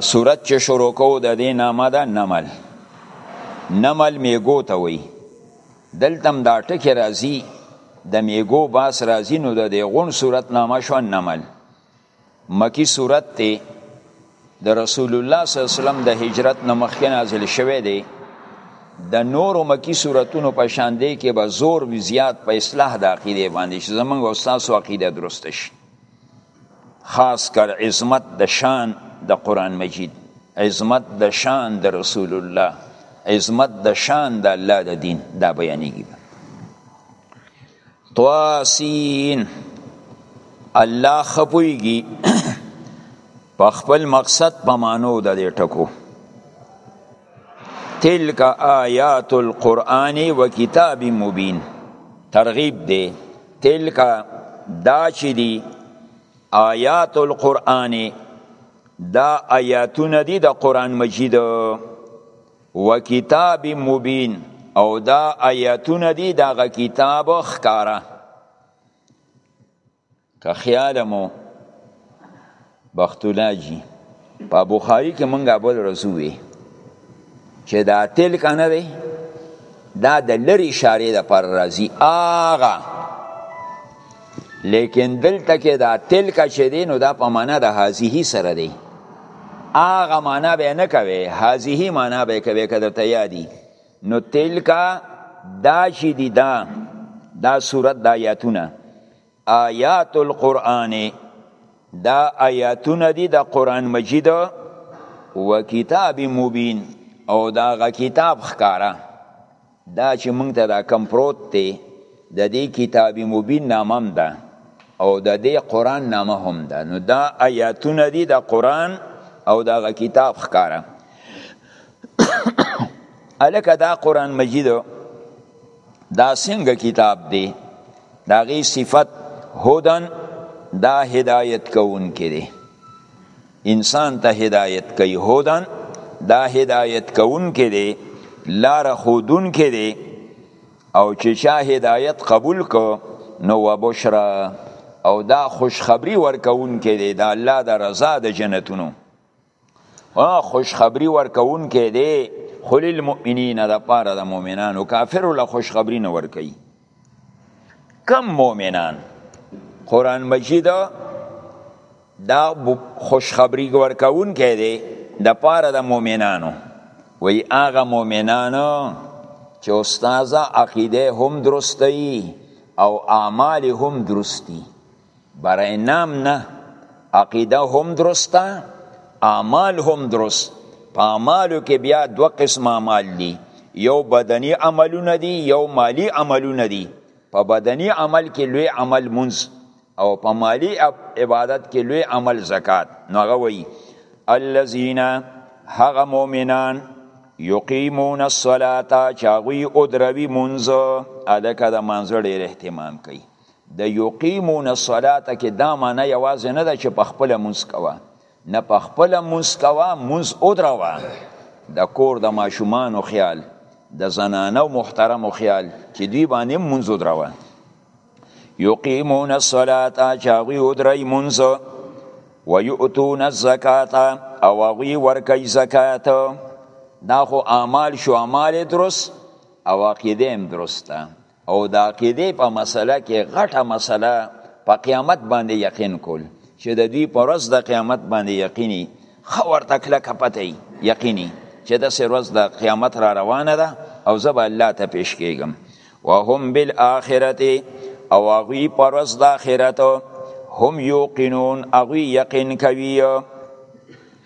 سورت چې شروع کوو د دې نامه ده نمل نمل میګو ته وایي دلته هم دا ټکې راځي د میګو باس راځي نو د دې غون سورت نامه شو نمل مکی سورت ته د رسول الله صلی الله علیه وسلم د هجرت نه مخکې نازل شوه دی د نورو مکی سورتونو په شان دی کې به زور وی زیات په اصلاح د عقیده باندې چې زمونږ استاد سو عقیده درست شي خاص کر عظمت د شان د قران مجید عظمت د شان د رسول الله عظمت د شان د الله د دین دا بیانېږي طاسین الله خپويږي په خپل مقصد په مانو د دې ټکو تلک آیات القرآن و کتاب مبین ترغیب دی تلک دا چی دی آیات القرآن دا آیاتونه دی د قرآن مجید و کتاب مبین او دا آیاتونه دی دغه کتاب خکاره که خیال مو بختولا جی په بخاری کې مونږه بل رسوي چې دا تل کنه دی دا د لری اشاره د پر راضی آغا لیکن دلته کې دا تل کا چې دی نو دا په معنا د هذه سره دی آغا معنا به نه کوي هذه معنا به کوي کده ته یادی نو تلکا دا چی دی دا دا صورت دا آیاتونه آیات القرآن دا آیاتونه دی دا قرآن مجید و کتاب مبین او دا غا کتاب خکاره دا چې مونږ ته دا کم پروت دی د دې کتاب مبین نامه هم ده او د دې قران نامه هم ده نو دا آیاتونه دي د قران او دغه کتاب ښکاره الکه دا قران مجید دا څنګه کتاب دی دا غي صفت هدن دا هدایت کون کړي انسان ته هدایت کوي هدن دا هدایت کون کړي لار خودون کړي او چې شاه هدایت قبول کو نو وبشرا او دا خوشخبری ورکون کړي دا الله د رضا د جنتونو خوشخبری ورکون کې دی خل المؤمنین د پاره د مؤمنانو کافر له خوشخبری نه ور کوي کم مؤمنان قران مجید دا خوشخبری ورکون کې دی د پاره د مؤمنانو وی هغه مؤمنانو چې استاد عقیده هم درسته او اعمال هم درستی برای نام نه عقیده هم درسته اعمال هم درست په اعمالو کې بیا دوه قسم اعمال دي یو بدنی عملونه دي یو مالی عملونه دي په بدنی عمل کې لوی عمل منځ او په مالی عبادت کې لوی عمل زکات نو هغه وایي الذین هغه مؤمنان یقیمون الصلاة چې هغوی ادروي منځ هلکه د منځ ډېر اهتمام کوي د یقیمون الصلاه کې دا معنی یوازې نه ده چې په خپل مونږ کوه نه په خپل مونږ کوه مونږ او دروه د کور د ماشومانو خیال د زنانو محترمو خیال چې دوی باندې مونږ او دروه یقیمون الصلاه چې هغوی او درای مونږ ویؤتون الزکات او هغوی ورکوي زکات دا خو اعمال شو اعمال درست او عقیده هم درسته او د عقیدې په مسله کې غټه مسله په قیامت باندې یقین کول چې د دوی پر ورځ د قیامت باندې یقیني خو ورته کلکه پته یقیني چې د سر ورځ د قیامت را روانه ده او زه به الله ته پیش کېږم وهم بالآخرت او هغوی پر ورځ د آخرت هم یوقنون هغوی یقین کوي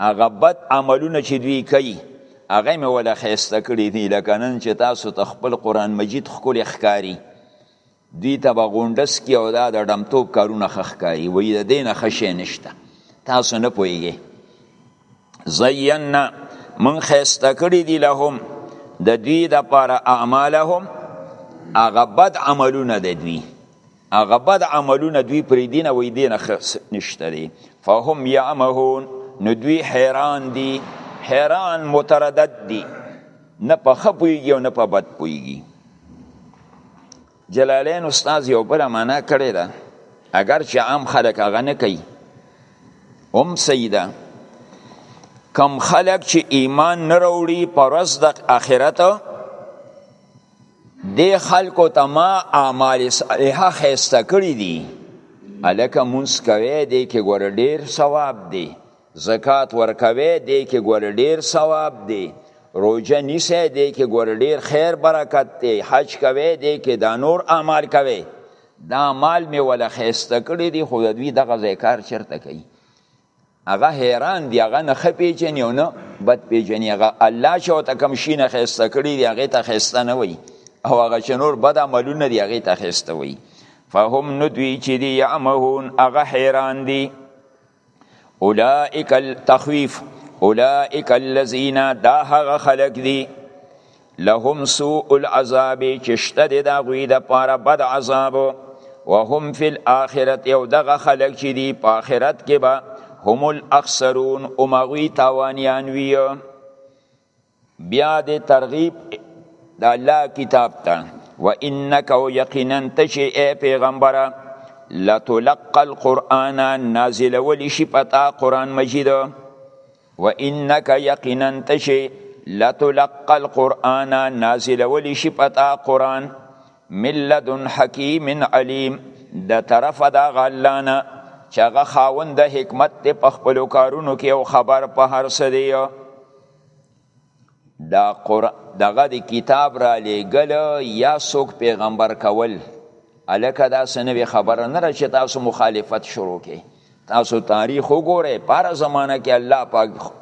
هغه بد عملونه چې دوی کوي هغه مې ولا خسته کړی دی لکه نن چې تاسو ته خپل قران مجید خپل ښکاری دوی ته به غونډس کې او دا د ډمتوب کارونه خخکاری وې د دین خشه نشته تاسو نه پويږئ زینا من خسته کړی دی لهم د دوی د پر اعمالهم هغه بد عملونه د دوی هغه بد عملونه دوی پرې دین او دین خص نشته دي فهم یعمهون نو دوی حیران دي حیران متردد دي نه په خپويږي او نه په بد پويږي جلالین استاد یو بل معنا کړی دا اگر چې عام خلک هغه نه کوي هم سیدا کم خلک چې ایمان نه وروړي پر ورځ د آخرت دی خلکو ته ما اعمال صالحه خیسته کړی دی الکه مونږ کوي دی کې ګور ډیر ثواب دی زکات ورکوي دی کې ګور ډیر ثواب دی روزه نیسه دی کې ګور ډیر خیر برکت دی حج کوي دی کې دا نور اعمال کوي دا مال می ولا خیسته کړی دی خو دوی دغه ذکر چرته کوي هغه حیران دی هغه نه خپېجنې او نه بد پېجنې هغه الله چې ورته کوم شي نه ښایسته کړي دی هغې ته ښایسته نه وایي او هغه چې نور بد عملونه دي هغې ته ښایسته وایي فهم نو دوی چې دي یعمهون هغه حیران دي اولئک التخویف اولئک الذین دا هغه خلق دي لهم سوء العذاب چې شته د هغوی دپاره بد عذاب وهم فی الاخرت او دغه خلک چې دي په آخرت کې به هم الاخسرون هم هغوی تاوانیان وي بیا د ترغیب د الله کتاب ته و انک او یقینا ته چې ای پیغمبره لتلقى القرآن نازل ولی شي پتا قرآن مجید و انک یقینا تشی لتلق القرآن نازل ولی شی پتا قرآن من لدن حکیم علیم د طرف دا غلانا چغه خاوند حکمت ته په خپل کارونو کې او خبر په هر څه دی دا قر دغه د کتاب را لېګل یا څوک پیغمبر کول الکه دا سنوي خبره نه را چې تاسو مخالفت شروع کې تاسو تاریخ وګورئ پر زمانہ کې الله پاک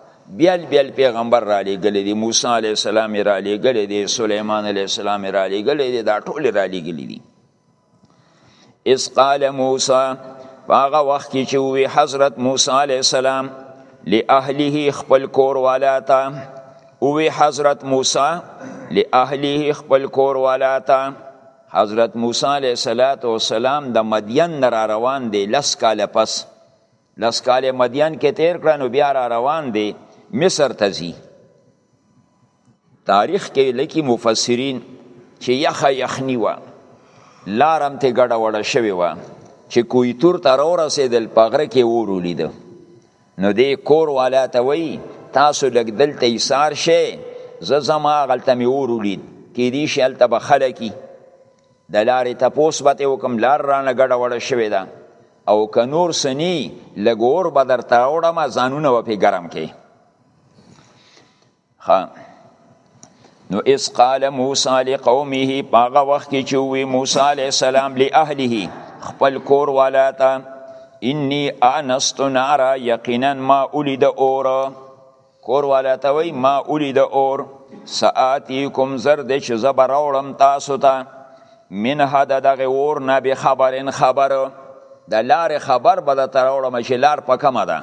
بیل بیل پیغمبر را لېګل دي موسی علی السلام را لېګل دي سليمان علی السلام را لېګل دي دا ټول را لېګل دي اس قال موسی هغه وخت کې چې وی حضرت موسی علی السلام لاهله خپل کور والا ته او وی حضرت موسی لاهله خپل کور والا ته حضرت موسی علی السلام د مدین را روان دی لس کال پس لس کال مدین کې تیر کړنو بیا را روان دی مصر ته ځي تاریخ کې لکه مفسرین چې یخه یخنی و لارم ته ګډه وړه شوی و چې کوی تور ته راورسېدل په غره کې اور ولید نو دې کور والا ته وایي تاسو لږ دلته ایثار شئ زه ځم هغلته مې اور ولید کیدی شي هلته به خلکي د لارې تپوس به ترې وکړم لار رانه ګډه وړه شوې ده او که نور څه نی لږ اور به درته راوړم ځانونه به پرې ګرم کړئ خان نو اس قال موسی لقومه پاغه وخت کې چې وی موسی علی السلام لاهله خپل کور والا ته انی انست نارا یقینا ما اولید اور کور والا ته وی ما اولید اور سآتیکم زرد چې زبر اورم تاسو ته من هدا دغه اور نه به خبرن خبر د لار خبر به تر اورم چې لار پکمه ده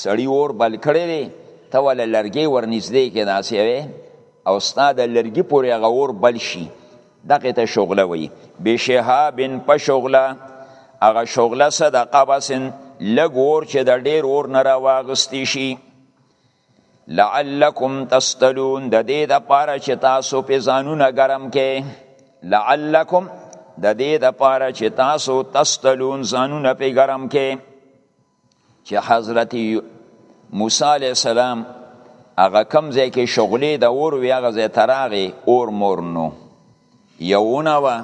سړی اور بل کړی دی ته ول لرګي ورنږدې کې داسې وي او ستا د لرګي پورې هغه اور بل شي دغه ته شغله وي بشهاب په شغله هغه شغله څه د قبسن لږ اور چې د ډیر اور نه راواغستی شي لعلکم تستلون د دې د پاره چې تاسو په ځانونه ګرم کې لعلکم د دې د پاره چې تاسو تستلون ځانونه په ګرم کې چې حضرت موسی علی السلام هغه کم ځای کې شغلې د اور وی هغه ځای تراغه اور مور نو یوونه وا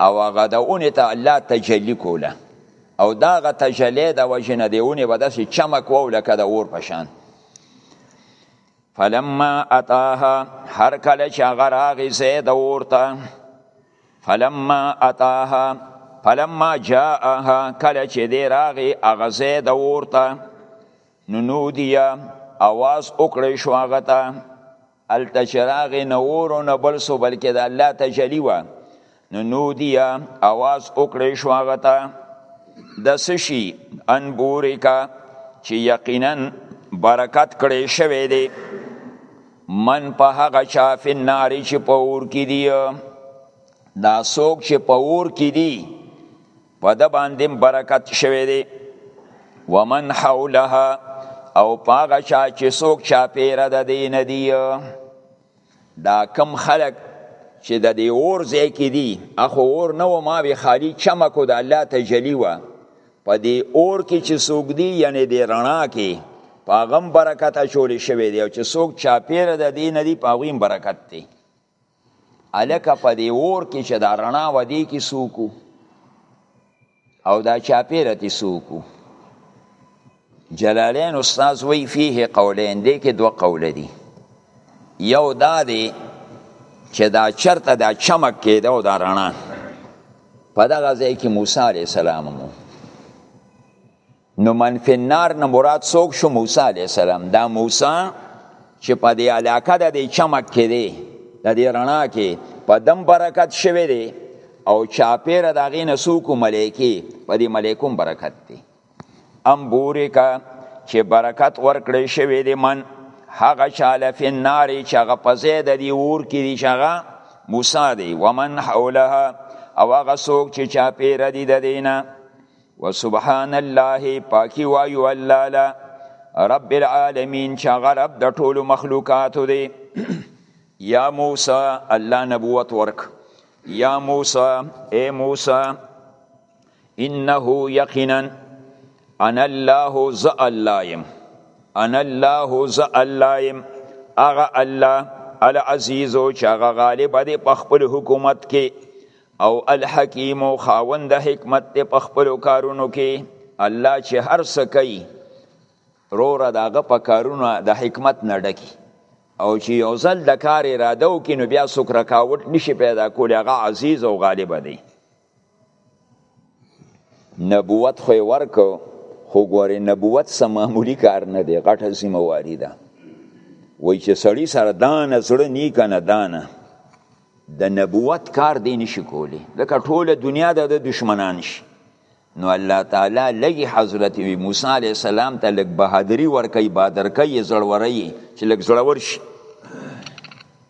او هغه د اونې ته الله تجلی کوله او دا غ تجلی د وجنه دیونه بداسي چمک وو لکه د اور پشان فلما اتاها هر کله چې هغه راغی زید اورته فلما اتاها فلما جاءها کله چې دی راغی هغه ځای د اور ته نو نودیه اواز وکړی شو هغه ته هلته چې راغی نه اور او نه بل څه بلکې د الله تجلي وه نو نودیه اواز وکړی شو هغه ته د څه شي ان بوریکه چې یقینا برکت کړی شوی دی من په هغه چا فی النار چې په اور کې دی دا څوک چې په اور کې دی په د باندې برکت شوی دی ومن حولها او پاغه چا چې څوک چا پیره د دین دی دا کم خلق چې د دې اور ځای کې دي اخو اور نه و ما به خالی چمکو د الله تجلی و په دې اور کې چې څوک دی یعنی دې رڼا کې په هغه هم برکت اچولی شوی دی او چې څوک چاپېره د دې نه دي په هغوی هم برکت دی هلکه په دې اور کې چې دا رڼا وه دې کې څوک او دا چاپېره کې څوک جلالین استاذ وی فيه قولین دې کې دوه قوله دي یو دا دی چې دا چرته دا چمک کېده او دا رڼا په دغه ځای کې موسی علی السلام مو نو من فی النار نه مراد څوک شو موسی علی السلام دا موسی چې په دې علاقه د دې چمک کې دی د دې رڼا کې په دم برکت شوی دی او چاپیره د هغې نه څوک ملایکې په دې ملایکو برکت دی ام بورکا چې برکت ورکړی شوی دی من هغه چاله فی النار چې هغه په ځای د دې اور کې دی چې هغه موسی دی ومن حولها او هغه څوک چې چاپېره دي د دینه وسبحان الله پاکي وایو الله لا رب العالمین چې هغه رب د ټولو مخلوقاتو دی یا موسی الله نبوت ورک یا موسی اے موسی انه یقینا انا الله ز الله يم انا الله ز الله يم اغه الله العزیز او چې هغه غالب دی په خپل حکومت کې او الحکیم او خاوند حکمت دی په خپل کارونو کې الله چې هر څه کوي رور داغه په کارونو د حکمت نه ډکی او چې یو ځل د کار اراده وکړي نو بیا څوک رکاوټ نشي پیدا کولی هغه عزیز او غالب دی نبوت خو ورکو خو ګورې نبوت سم معمولی کار نه دی غټه ذمہ واری ده وای چې سړی سره دانه زړه نی کنه دانه د نبوت کار دی نشي کولی ځکه ټوله دنیا د دشمنان شي نو الله تعالی لګي حضرت موسی علی السلام ته لګ بهادری ورکي بادرکي زړوري چې لګ زړور شي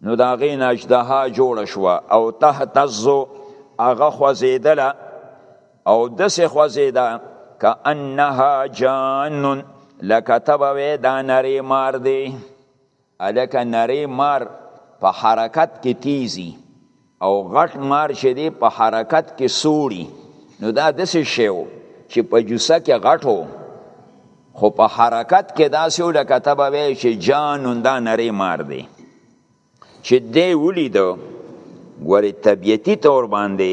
نو دا غي ناجدها جوړ شو او تهتز هغه خوځیدله او دسې خوځیده کانها جان لکه تبوي دا نری مار دی الکه نری مار په حرکت کې تیزی او غټ مار چې دی په حرکت کې سوړي نو دا داسې شی و چې په جوسه کې غټ و خو په حرکت کې داسې و لکه ته به وایې چې جانون دا نری مار دی چې دی ولیده ګورې طبیعتي طور باندې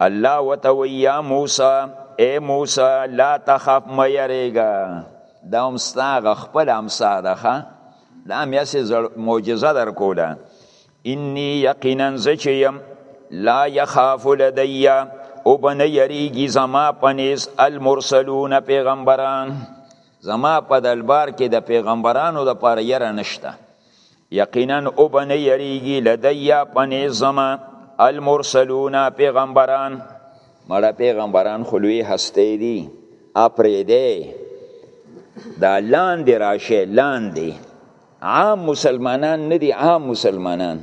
الله وته وی یا موسی اے موسی لا تخاف مې یریګا دا هم ستاغه خپل امسا ده دا مې سي معجزه در کوله انی یقینا زچیم لا یخاف لدی او بن یریګی زما پنیس المرسلون پیغمبران زما په دلبار کې د پیغمبرانو د پاره یره نشته یقینا او بنه یریږي لدیا پنې زما المرسلون پیغمبران مړه پیغمبران خلوی هسته دي اپریده دا لاندې راشه لاندې عام مسلمانان نه دي عام مسلمانان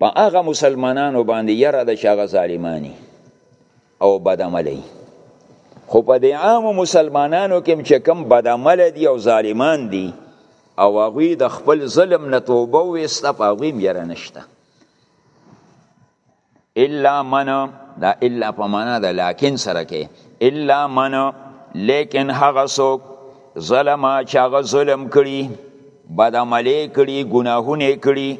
په هغه مسلمانانو باندې یره د شغه ظالمانی او بدعملی خو په دې عام مسلمانانو کې چې کم بدعمل دي او ظالمان دي او هغه د خپل ظلم نه توبه وسته په هغه یې نشته الا من دا الا په معنا ده لکن سره کې الا من لیکن هغه څوک ظلم چې هغه ظلم کړي بدعملې کړي ګناهونه کړي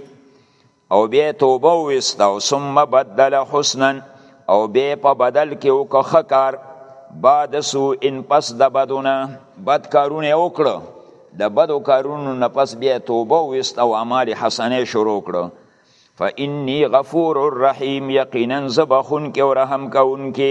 او بیا توبه وسته او ثم بدل حسنا او بیا په بدل کې وکړه ښه کار بعد سو ان پس د بدونه بد کارونه وکړه د بدو کارونو نه پس بیا توبه وست او اعمال حسنه شروع کړه فإني غفور الرحیم یقینا زبخون کې او رحم کوونکې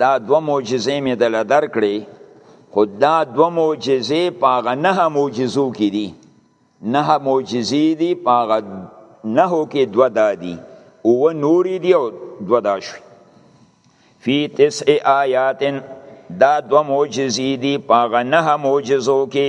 دا دوه معجزې مې دل درکړې خو دا دوه معجزې په هغه نه معجزو کې دي نه معجزې دي په هغه نهو کې دوه دا دي اووه نورې دي او دوه دا شوي فی تسع آیات دا دوه معجزې دي په هغه نه معجزو کې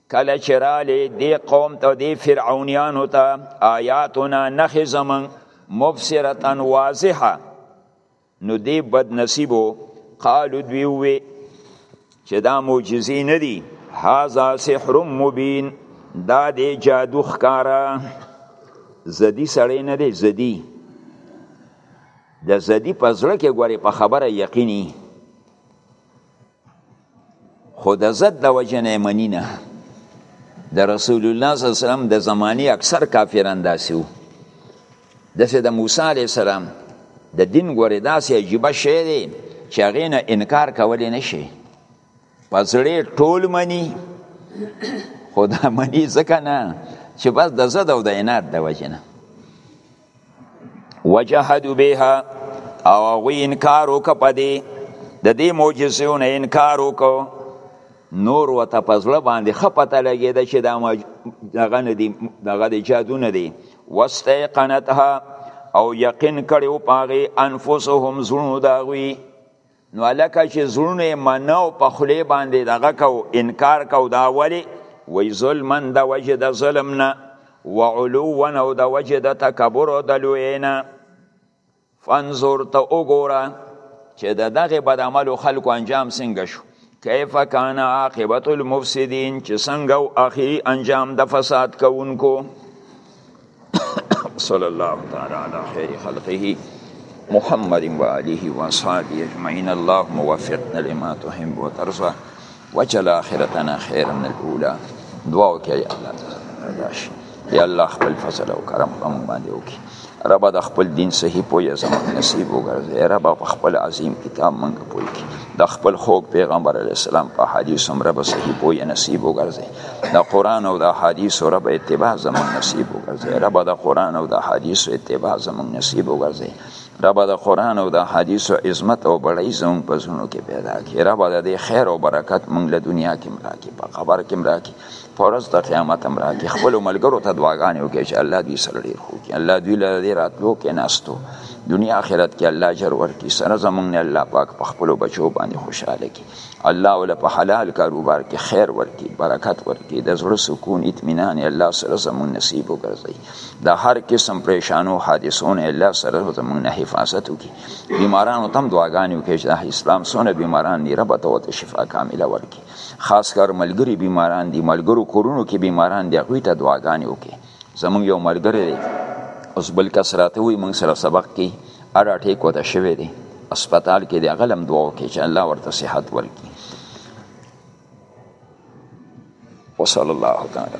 کله چې رالی دی قوم ته دی فرعونیانو ته آیاتنا نخې زمن مبصرتا واضحه نو دی بد نصیبو قالو دوی وی چې دا معجزې نه دي هاذا سحر مبین دا دی جادو ښکارا زدی سړی نه دی زدی د زدی په زړه کې ګوري په خبره یقیني خو د زد د وجه نه منی نه د رسول الله صلی الله علیه وسلم د زمانی اکثر کافران داسې وو دسې د موسی علیه السلام د دین ګورې داسې عجیبه شی دی چې هغې نه انکار کولی نه شي په زړه ټول مني خو دا مني ځکه نه چې بس د زد او د عناد د وجې نه وجحدوا بها او هغه انکار وک پدې د دې معجزو نه انکار وک نور وته پزله باندې خپته لګیده چې دا دغه نه دی دغه د جادو نه دی واستيقنتها او یقین کړو پاغي انفسهم زونو داوی نو الکه چې زړونه یې منه او په خولې باندې دغه کو انکار کو دا ولې وی ظلمن د وجه د ظلم نه و علوا او د وجه د تکبر او د لوی نه فانظر ته وګوره چې د دغه بد عملو خلکو انجام څنګه شو کیف کان عاقبت المفسدین چې څنګه او اخی انجام د فساد کوونکو صلی الله تعالی علی خیر خلقه محمد و آله و اصحابه اجمعین اللهم وفقنا لما تحب وترضى وجل آخرتنا خيرا من الاولى دعا وکړه یا الله تعالی یا الله خپل فضل او کرم په موږ باندې وکړي رب د خپل دین صحیح پوهه زموږ نصیب وګرځي رب په خپل عظیم کتاب موږ پوهه کړي د خپل خوږ پیغمبر علی السلام په حدیث هم رب صحیح پوهه نصیب وګرځي د قران او د احادیث رب اتباع زمون نصیب وګرځي رب د قران او د احادیث اتباع زمون نصیب وګرځي رب د قران او د احادیث عظمت او بړی زمون په زونو کې پیدا کړي رب د دې خیر او برکت مونږ له دنیا کې مراکي په خبر کې مراکي پرز د قیامت مراکي خپل ملګرو ته دعاګانې وکړي چې الله دې سره ډیر خو کې الله دې له دې راتلو کې ناستو دنیا آخرت کې الله اجر ورکړي سره زمونږ نه الله پاک په خپل بچو باندې خوشاله کړي الله ول په حلال کاروبار کې خیر ورکړي برکت ورکړي د زړه سکون اطمینان الله سره زمون نصیب وګرځي د هر قسم پریشانو حادثو نه الله سره زمون حفاظت وکړي بیمارانو تم دعاګانې وکړي چې اسلام سونه بیماران دی رب ته ته شفا کامله ورکړي خاص کر ملګری بیماران دي ملګرو کورونو کې بیماران دي هغوی ته دعاګانې وکړي زمون یو ملګری دی اوس بل کس راته وي موږ سره سبق کې اړ اټیک وته شوی دی هسپتال کې دی غلم دعا وکړي چې الله ورته صحت ورکړي وصلی الله تعالی